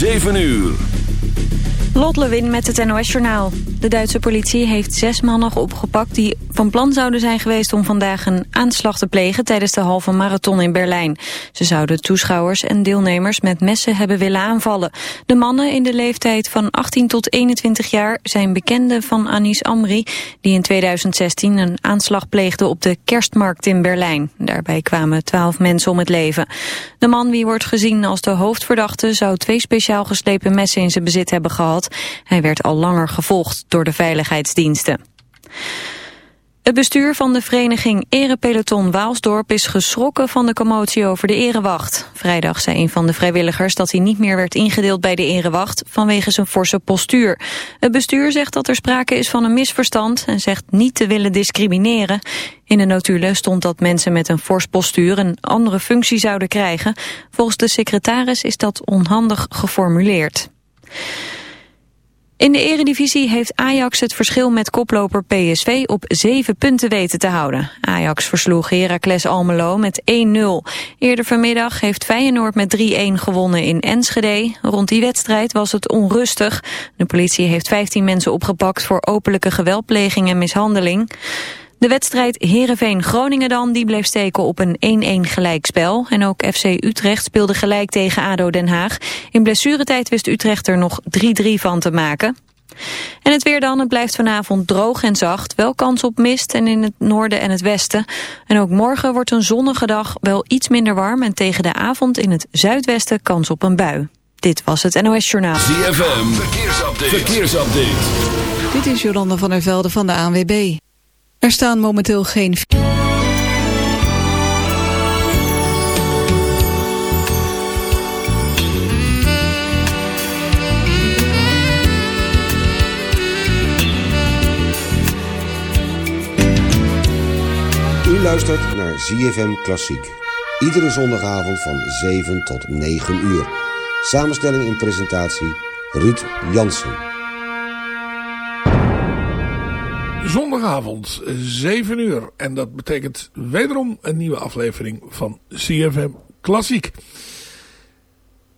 7 uur. Lot met het NOS Journaal. De Duitse politie heeft zes mannen opgepakt die van plan zouden zijn geweest om vandaag een aanslag te plegen tijdens de halve marathon in Berlijn. Ze zouden toeschouwers en deelnemers met messen hebben willen aanvallen. De mannen in de leeftijd van 18 tot 21 jaar zijn bekenden van Anis Amri, die in 2016 een aanslag pleegde op de kerstmarkt in Berlijn. Daarbij kwamen twaalf mensen om het leven. De man, wie wordt gezien als de hoofdverdachte, zou twee speciaal geslepen messen in zijn bezit hebben gehad. Hij werd al langer gevolgd door de veiligheidsdiensten. Het bestuur van de vereniging Erepeloton Waalsdorp is geschrokken van de commotie over de erewacht. Vrijdag zei een van de vrijwilligers dat hij niet meer werd ingedeeld bij de erewacht vanwege zijn forse postuur. Het bestuur zegt dat er sprake is van een misverstand en zegt niet te willen discrimineren. In de notulen stond dat mensen met een fors postuur een andere functie zouden krijgen. Volgens de secretaris is dat onhandig geformuleerd. In de eredivisie heeft Ajax het verschil met koploper PSV op zeven punten weten te houden. Ajax versloeg Heracles Almelo met 1-0. Eerder vanmiddag heeft Feyenoord met 3-1 gewonnen in Enschede. Rond die wedstrijd was het onrustig. De politie heeft 15 mensen opgepakt voor openlijke geweldpleging en mishandeling. De wedstrijd Heerenveen-Groningen dan, die bleef steken op een 1-1 gelijkspel. En ook FC Utrecht speelde gelijk tegen ADO Den Haag. In blessuretijd wist Utrecht er nog 3-3 van te maken. En het weer dan, het blijft vanavond droog en zacht. Wel kans op mist en in het noorden en het westen. En ook morgen wordt een zonnige dag wel iets minder warm... en tegen de avond in het zuidwesten kans op een bui. Dit was het NOS Journaal. ZFM, verkeersupdate. verkeersupdate. Dit is Jolanda van der Velde van de ANWB. Er staan momenteel geen... U luistert naar ZFM Klassiek. Iedere zondagavond van 7 tot 9 uur. Samenstelling en presentatie Ruud Jansen. Zondagavond, 7 uur. En dat betekent wederom een nieuwe aflevering van CFM Klassiek.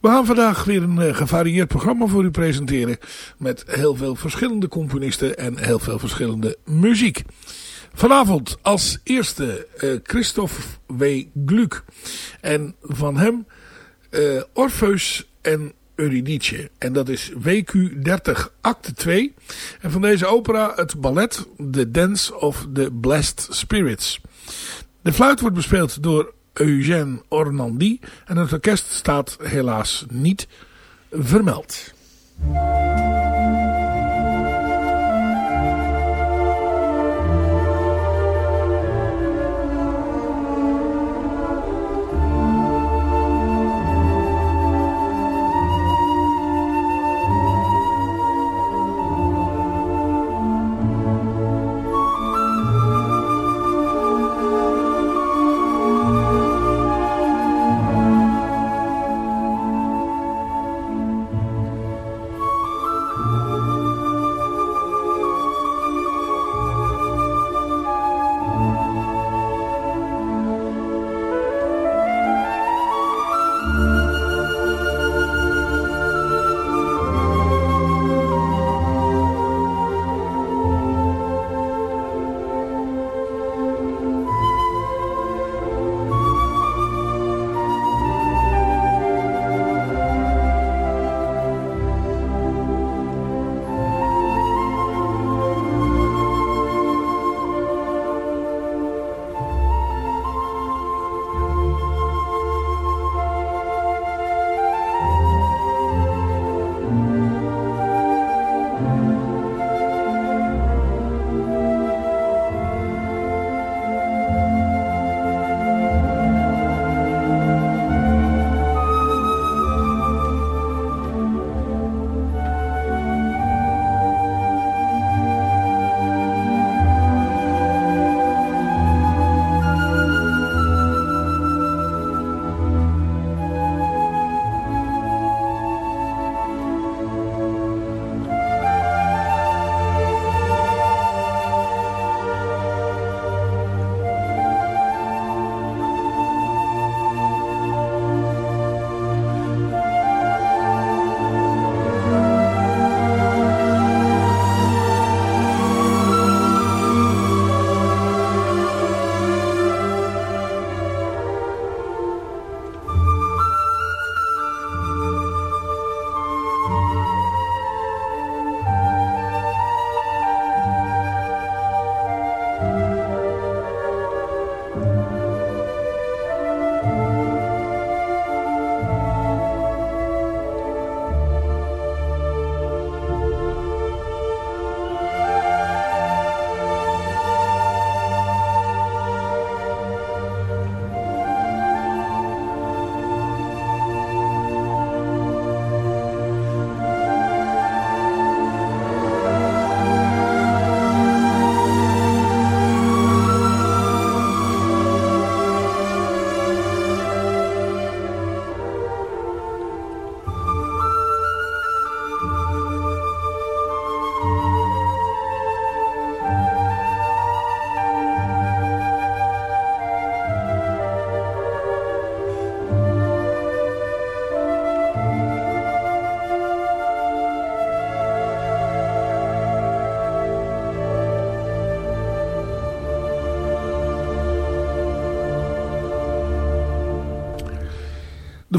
We gaan vandaag weer een uh, gevarieerd programma voor u presenteren. Met heel veel verschillende componisten en heel veel verschillende muziek. Vanavond als eerste uh, Christophe W. Gluck. En van hem uh, Orpheus en Eurydice. En dat is WQ 30 acte 2. En van deze opera het ballet The Dance of the Blessed Spirits. De fluit wordt bespeeld door Eugène Ornandy. En het orkest staat helaas niet vermeld.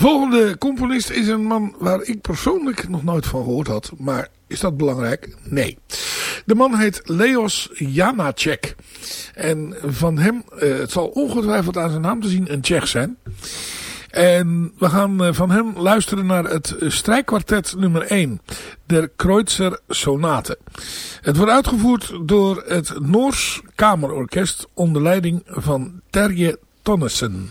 Volgende componist is een man waar ik persoonlijk nog nooit van gehoord had. Maar is dat belangrijk? Nee. De man heet Leos Janacek. En van hem, uh, het zal ongetwijfeld aan zijn naam te zien, een Tsjech zijn. En we gaan uh, van hem luisteren naar het strijkkwartet nummer 1. Der Kreutzer Sonate. Het wordt uitgevoerd door het Noors Kamerorkest onder leiding van Terje Tonnesen.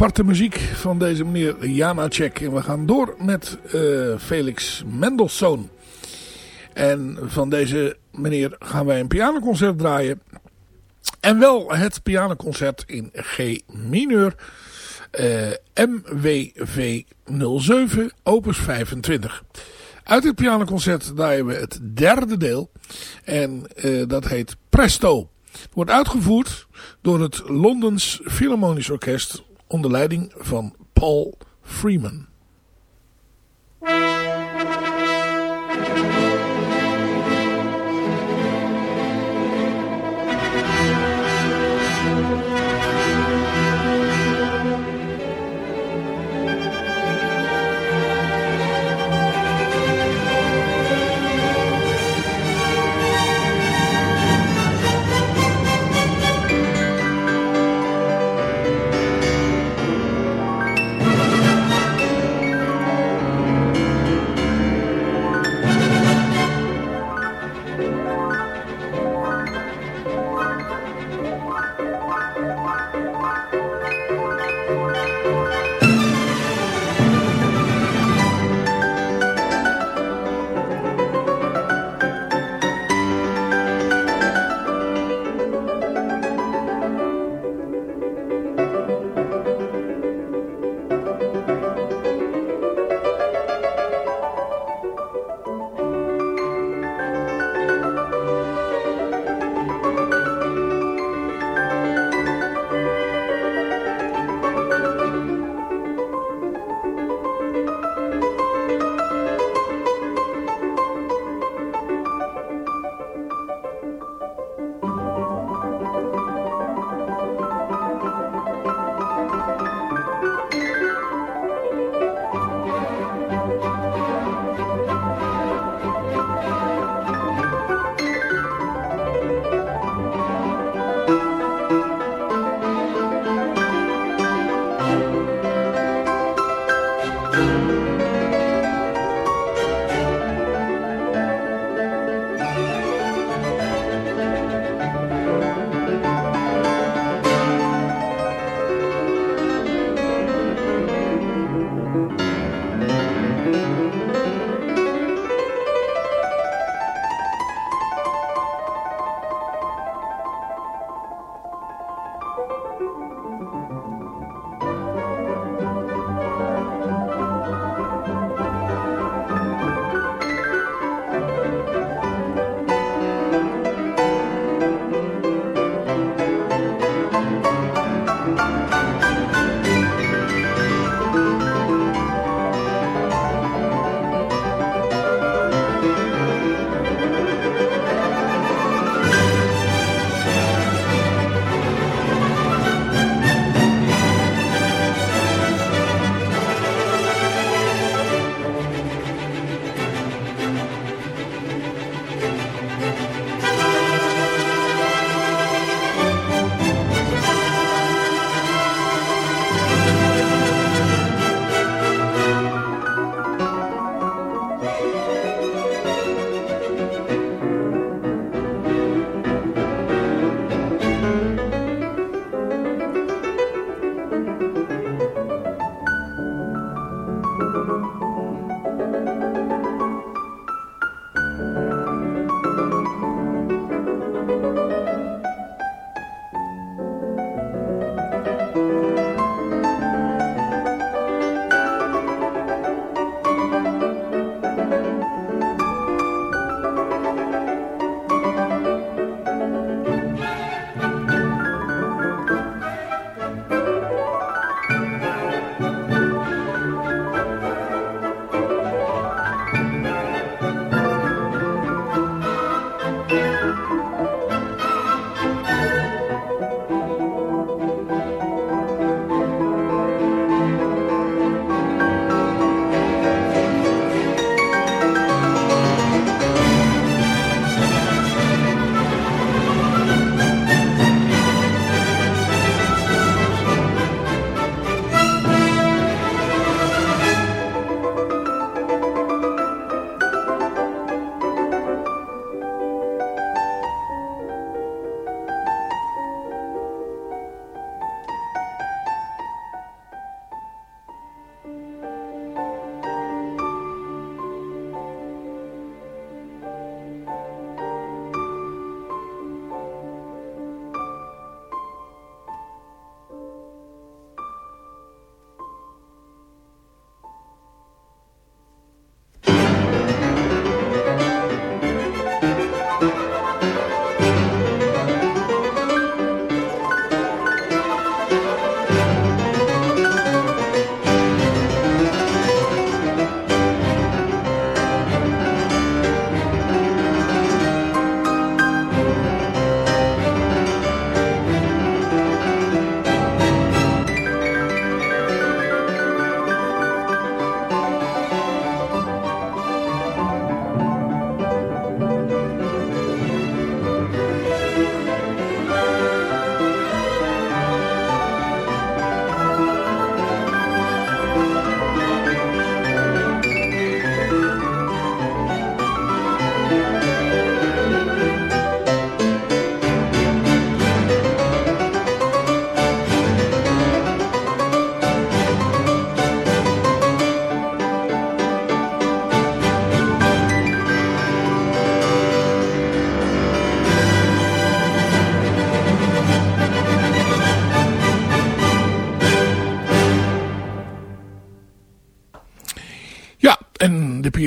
Aparte muziek van deze meneer Janacek. En we gaan door met uh, Felix Mendelssohn. En van deze meneer gaan wij een pianoconcert draaien. En wel het pianoconcert in G mineur. Uh, MWV 07 opus 25. Uit het pianoconcert draaien we het derde deel. En uh, dat heet Presto. Wordt uitgevoerd door het Londens Philharmonisch Orkest onder leiding van Paul Freeman.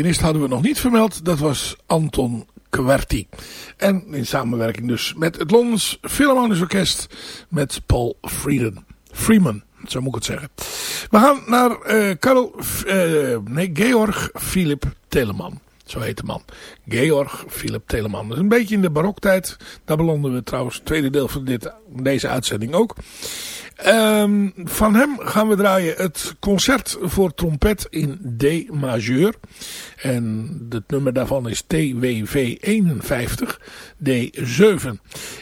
Pianist hadden we nog niet vermeld. Dat was Anton Kwerti. En in samenwerking dus met het Londens Philharmonisch Orkest. Met Paul Freeman. Freeman, zo moet ik het zeggen. We gaan naar uh, nee, Georg Philip Telemann. Zo heet de man. Georg Philip Telemann. Dat is een beetje in de baroktijd. Daar belanden we trouwens het tweede deel van dit, deze uitzending ook. Um, van hem gaan we draaien het concert voor trompet in D majeur. En het nummer daarvan is TWV 51 D7.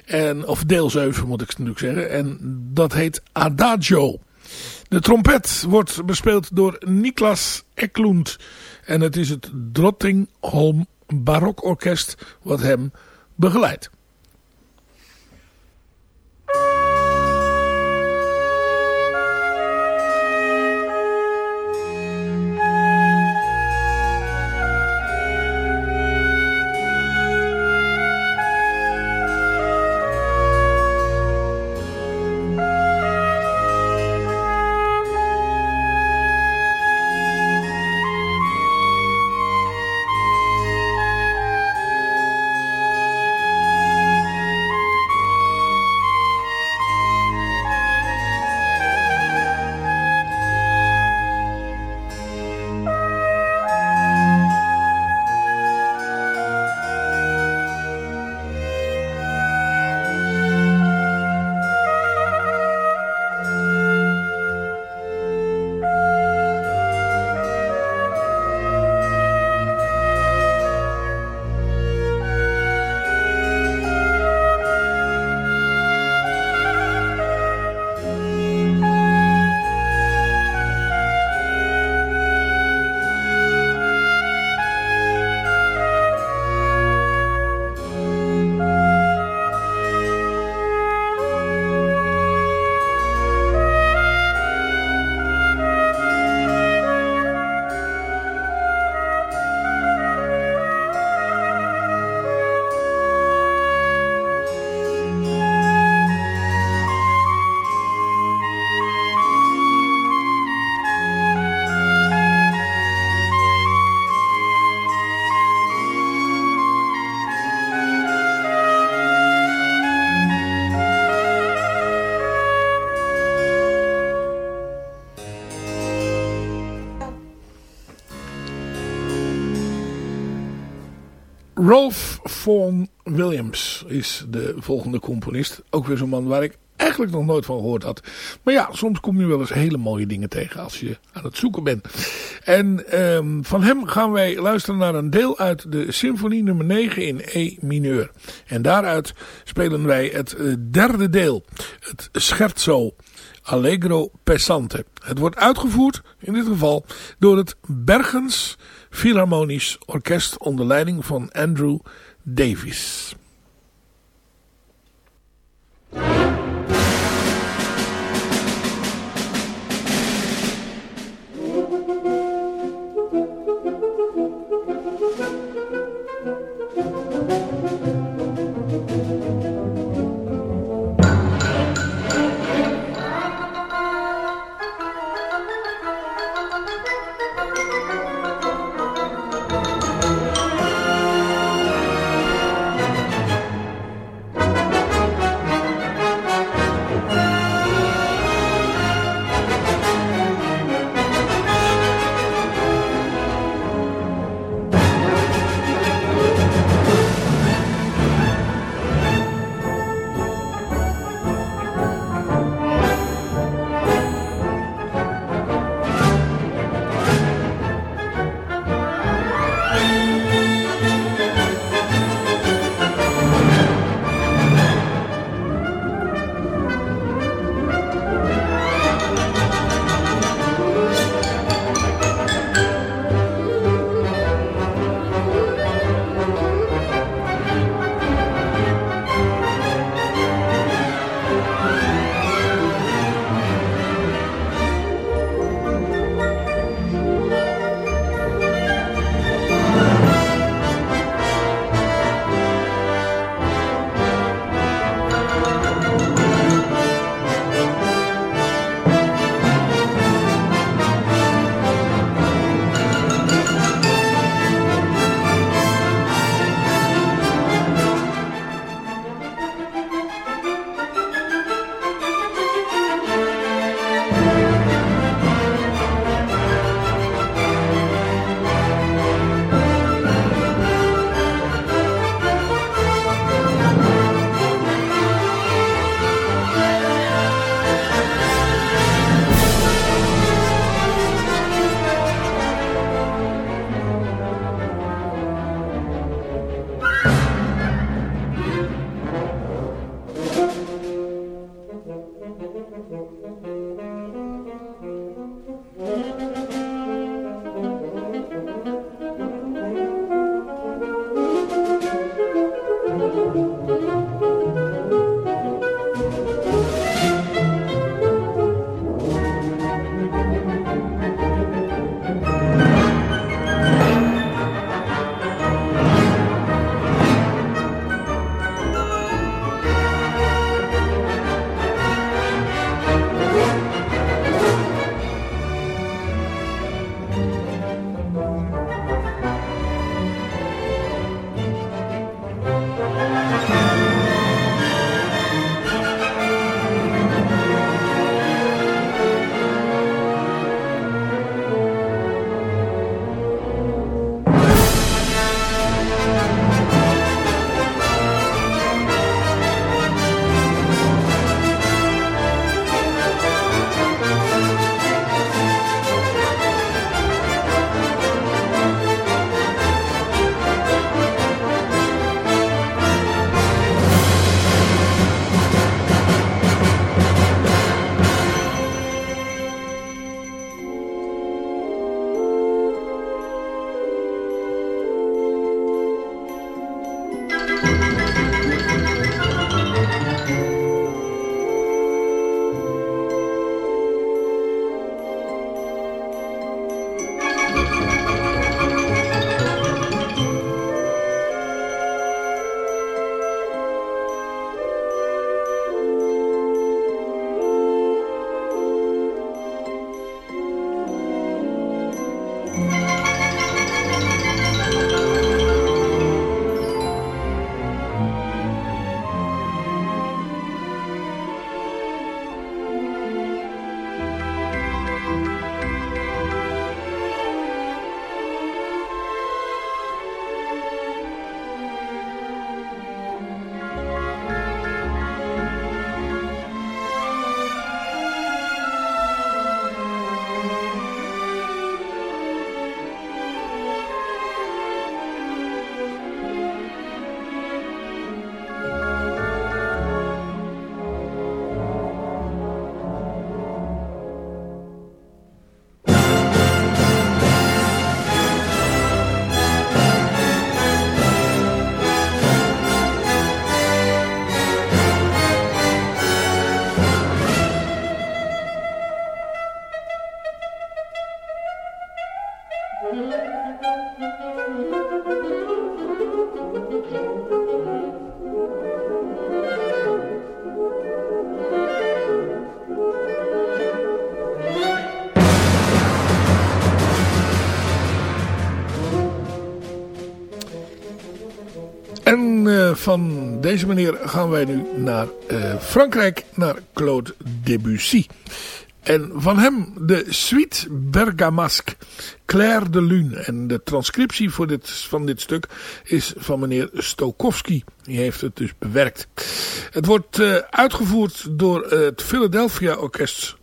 En, of deel 7 moet ik natuurlijk zeggen. En dat heet Adagio. De trompet wordt bespeeld door Niklas Eklund. En het is het Drottingholm Barokorkest wat hem begeleidt. Rolf Vaughan Williams is de volgende componist. Ook weer zo'n man waar ik eigenlijk nog nooit van gehoord had. Maar ja, soms kom je wel eens hele mooie dingen tegen als je aan het zoeken bent. En um, van hem gaan wij luisteren naar een deel uit de symfonie nummer 9 in E mineur. En daaruit spelen wij het uh, derde deel, het scherzo Allegro Pesante. Het wordt uitgevoerd, in dit geval, door het Bergens Philharmonisch Orkest onder leiding van Andrew Davies. Eh, van deze manier gaan wij nu naar uh, Frankrijk, naar Claude Debussy. En van hem de Suite Bergamasque. Claire de Lune. En de transcriptie voor dit, van dit stuk is van meneer Stokowski. Die heeft het dus bewerkt. Het wordt uh, uitgevoerd door het Philadelphia Orkest.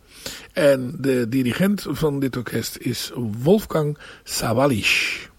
En de dirigent van dit orkest is Wolfgang Sawalisch.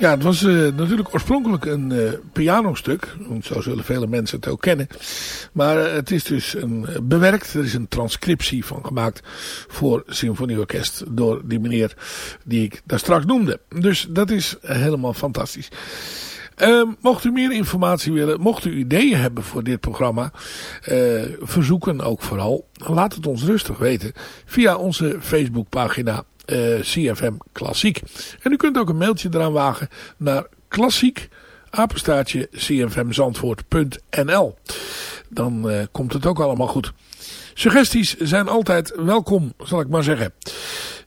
Ja, het was uh, natuurlijk oorspronkelijk een uh, pianostuk. Zo zullen vele mensen het ook kennen. Maar uh, het is dus een, bewerkt. Er is een transcriptie van gemaakt voor symfonieorkest. Door die meneer die ik daar straks noemde. Dus dat is helemaal fantastisch. Uh, mocht u meer informatie willen, mocht u ideeën hebben voor dit programma, uh, verzoeken ook vooral. Laat het ons rustig weten via onze Facebookpagina uh, eh, CFM Klassiek. En u kunt ook een mailtje eraan wagen naar klassiek apenstaartje cfmzandvoort.nl Dan uh, komt het ook allemaal goed. Suggesties zijn altijd welkom, zal ik maar zeggen.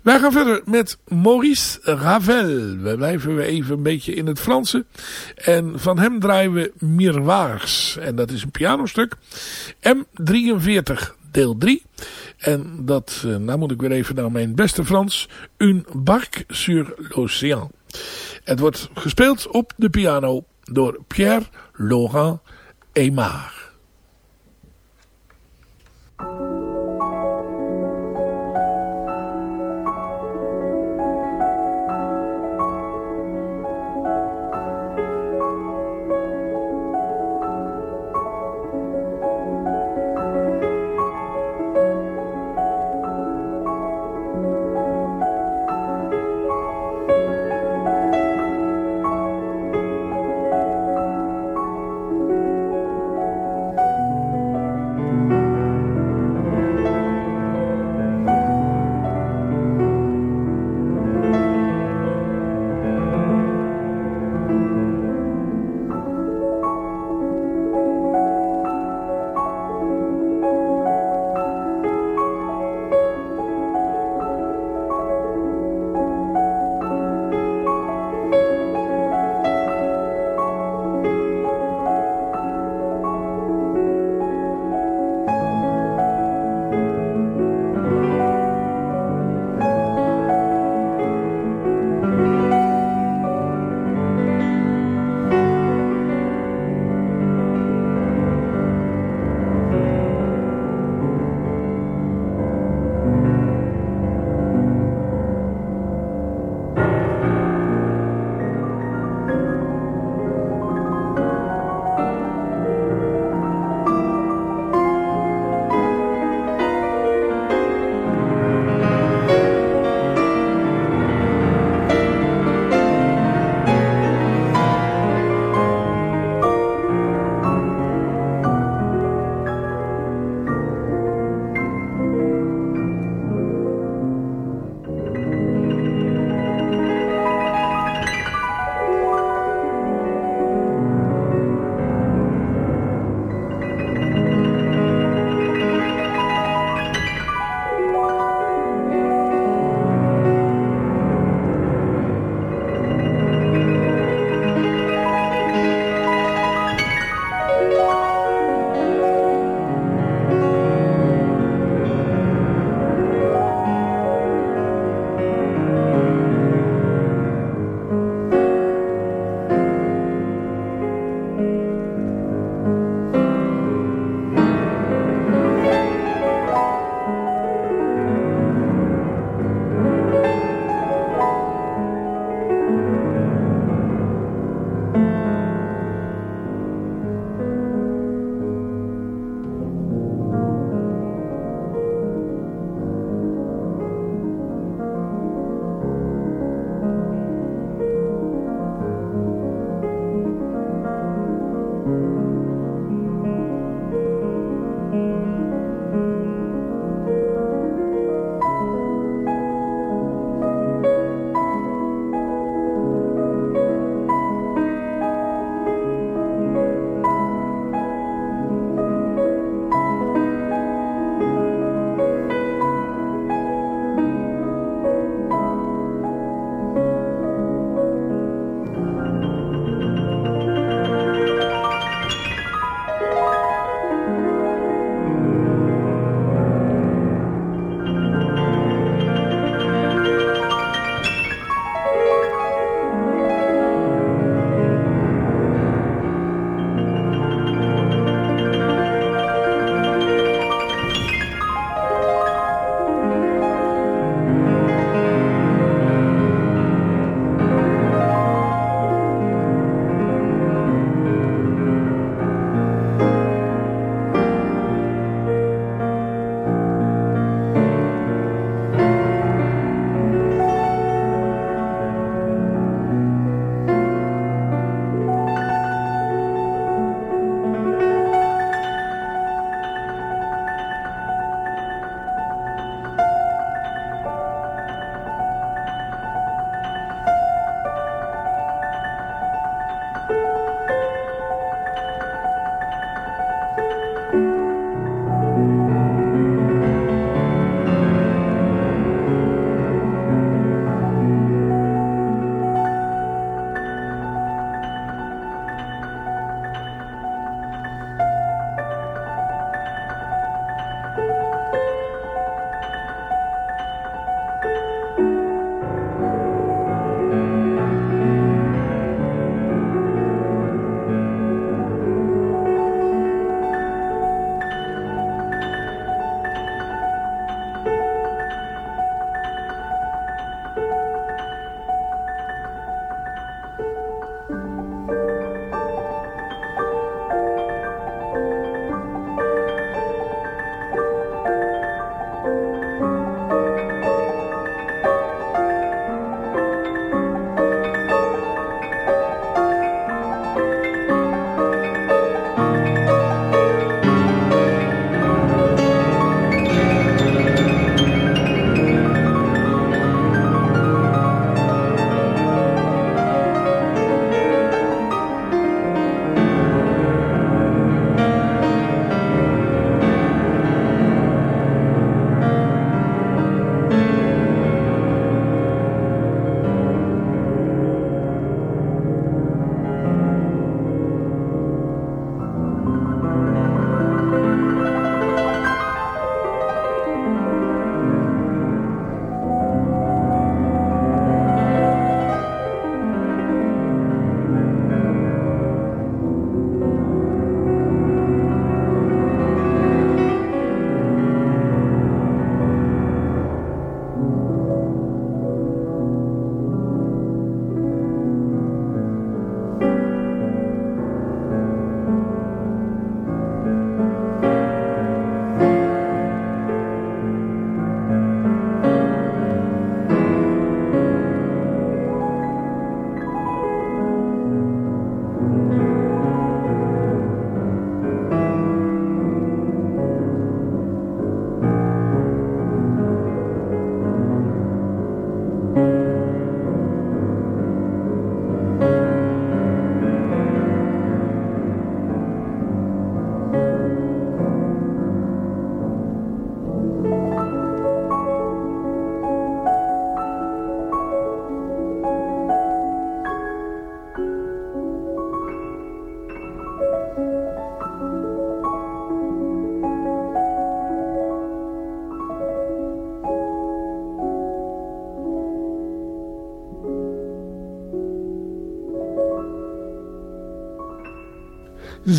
Wij gaan verder met Maurice Ravel. We blijven even een beetje in het Franse. En van hem draaien we Miroirs. En dat is een pianostuk. M43 deel 3. En dat, eh, nou moet ik weer even naar mijn beste Frans. Un barque sur l'océan. Het wordt gespeeld op de piano door Pierre Laurent Aymar.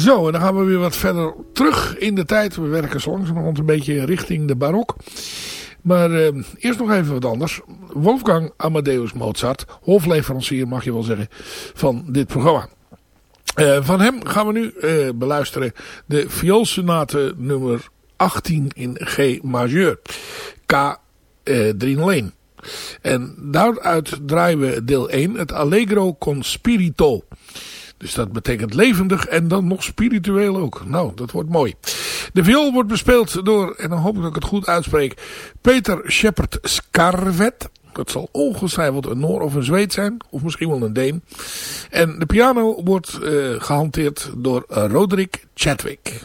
Zo, en dan gaan we weer wat verder terug in de tijd. We werken zo langzamerhand een beetje richting de barok. Maar uh, eerst nog even wat anders. Wolfgang Amadeus Mozart, hofleverancier mag je wel zeggen, van dit programma. Uh, van hem gaan we nu uh, beluisteren de vioolsonate nummer 18 in G majeur. K 301. En daaruit draaien we deel 1, het Allegro con Spirito. Dus dat betekent levendig en dan nog spiritueel ook. Nou, dat wordt mooi. De viool wordt bespeeld door, en dan hoop ik dat ik het goed uitspreek, Peter Shepard Scarvet. Dat zal ongetwijfeld een Noor of een Zweed zijn. Of misschien wel een Deen. En de piano wordt uh, gehanteerd door Roderick Chadwick.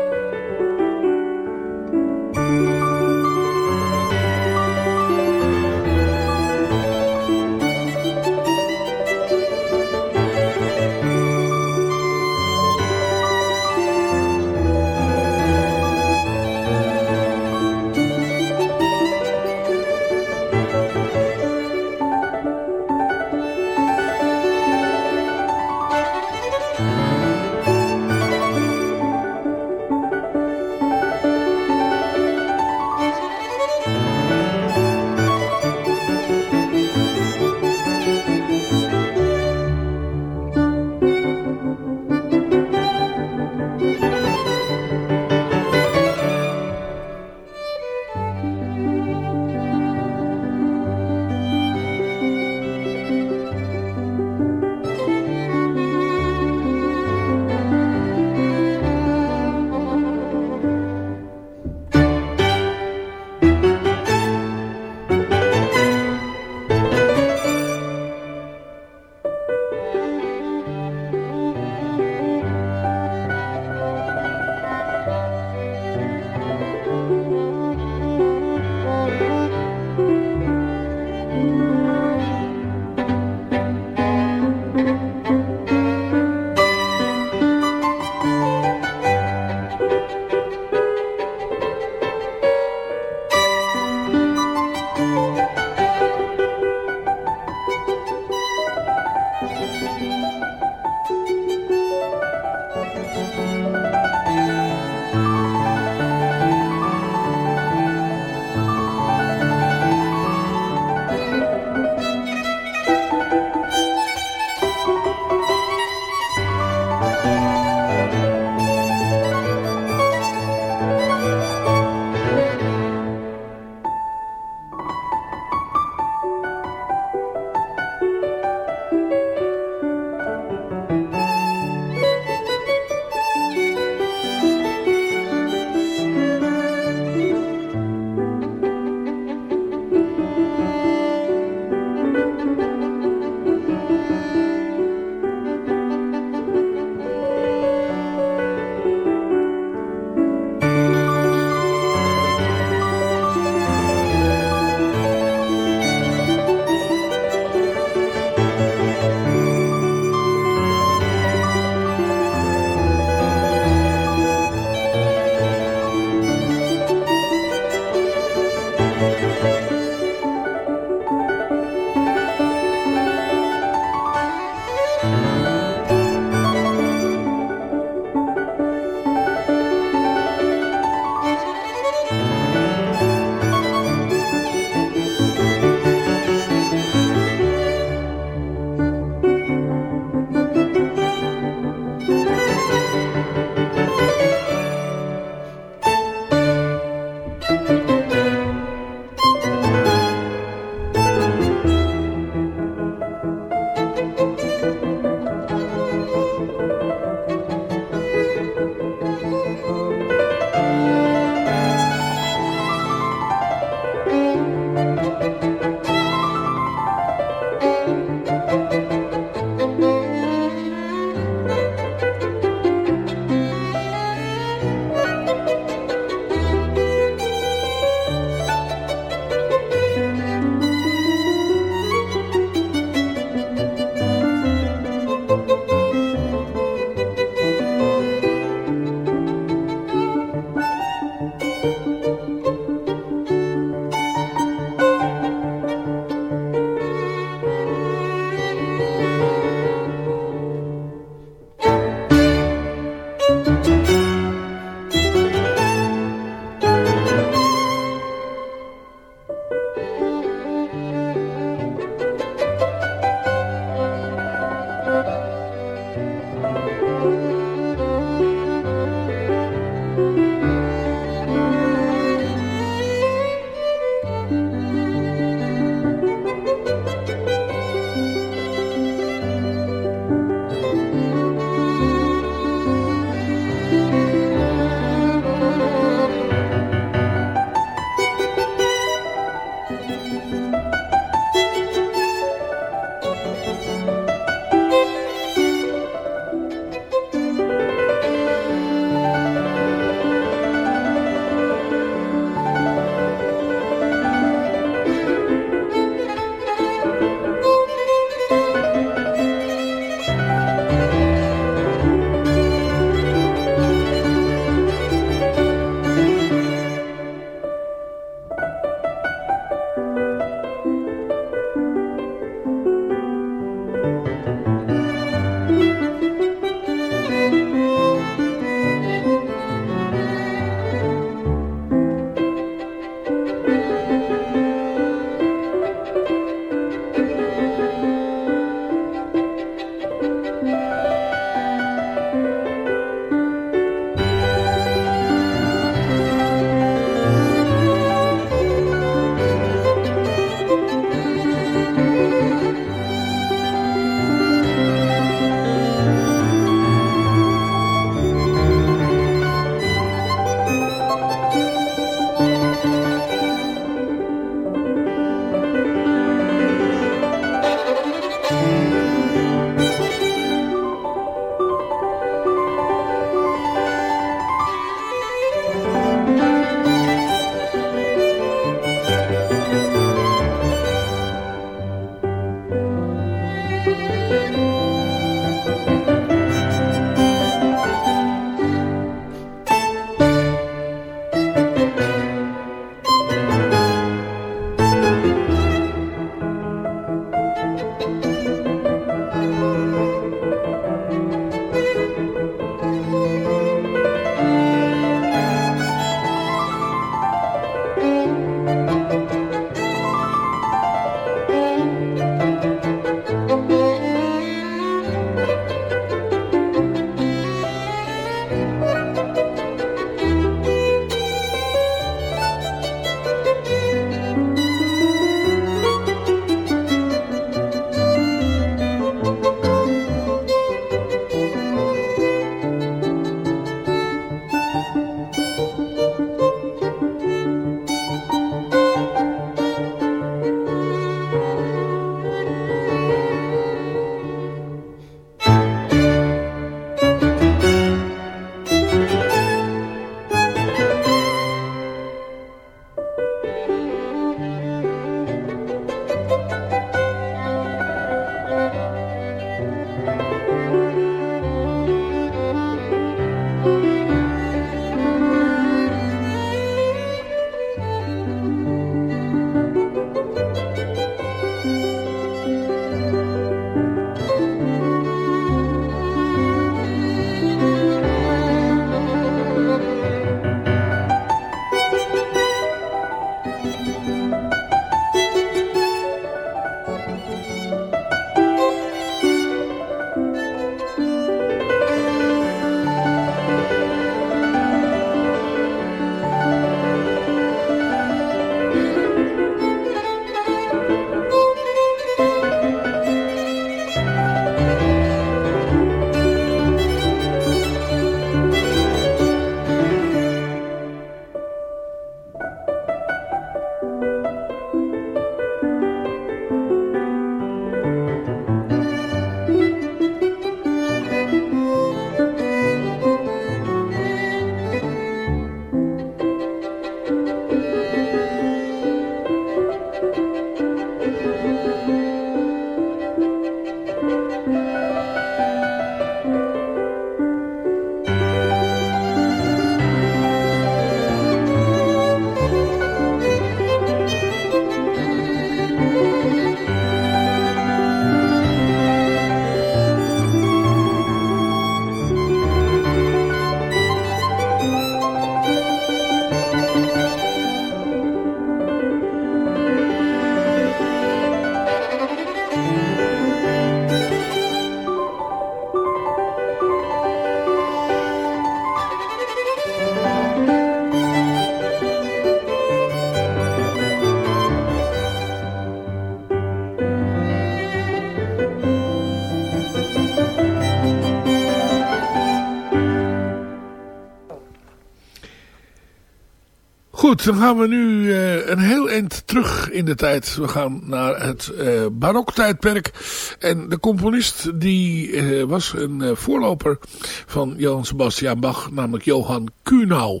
Goed, dan gaan we nu uh, een heel eind terug in de tijd. We gaan naar het uh, baroktijdperk. En de componist die uh, was een voorloper van Johann Sebastian Bach, namelijk Johann Kuhnau.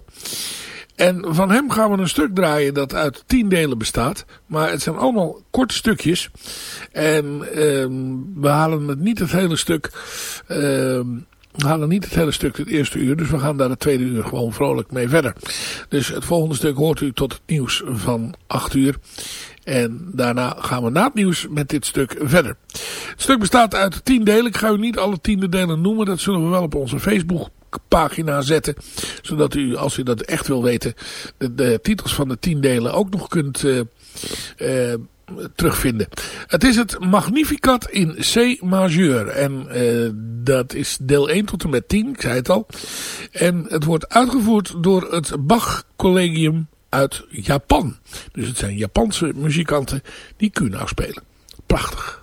En van hem gaan we een stuk draaien dat uit tien delen bestaat. Maar het zijn allemaal korte stukjes. En ehm, we halen het niet het hele stuk... We halen niet het hele stuk het eerste uur, dus we gaan daar het tweede uur gewoon vrolijk mee verder. Dus het volgende stuk hoort u tot het nieuws van 8 uur. En daarna gaan we na het nieuws met dit stuk verder. Het stuk bestaat uit tien delen. Ik ga u niet alle tiende delen noemen. Dat zullen we wel op onze Facebook pagina zetten. Zodat u, als u dat echt wil weten, de, titels van de tien delen ook nog kunt uh, terugvinden. Het is het Magnificat in C majeur. En uh, dat is deel 1 tot en met 10, ik zei het al. En het wordt uitgevoerd door het Bach Collegium uit Japan. Dus het zijn Japanse muzikanten die Kuna spelen. Prachtig.